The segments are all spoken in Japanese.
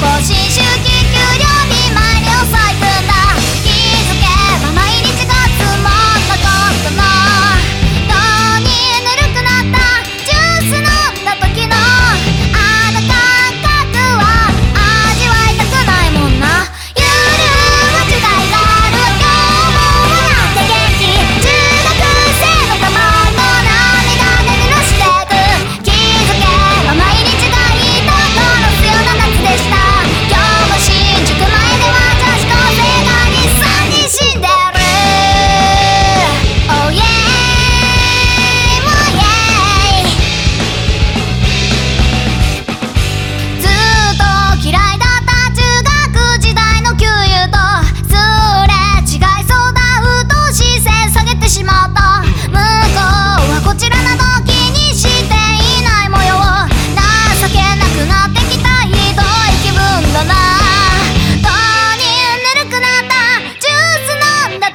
星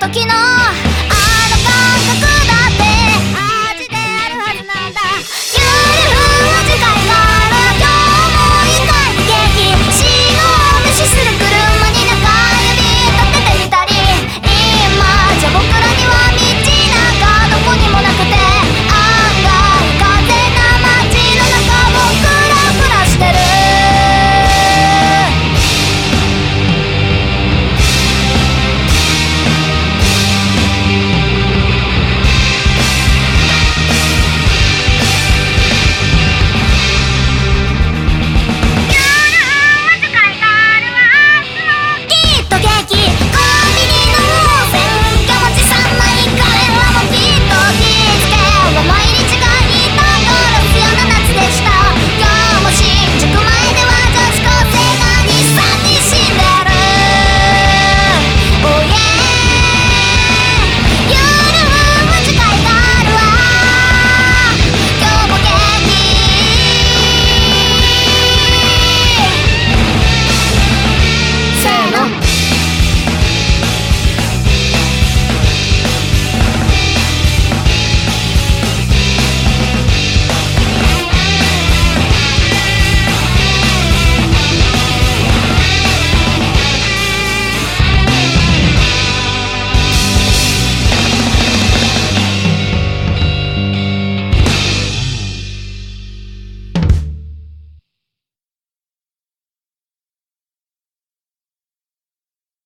時の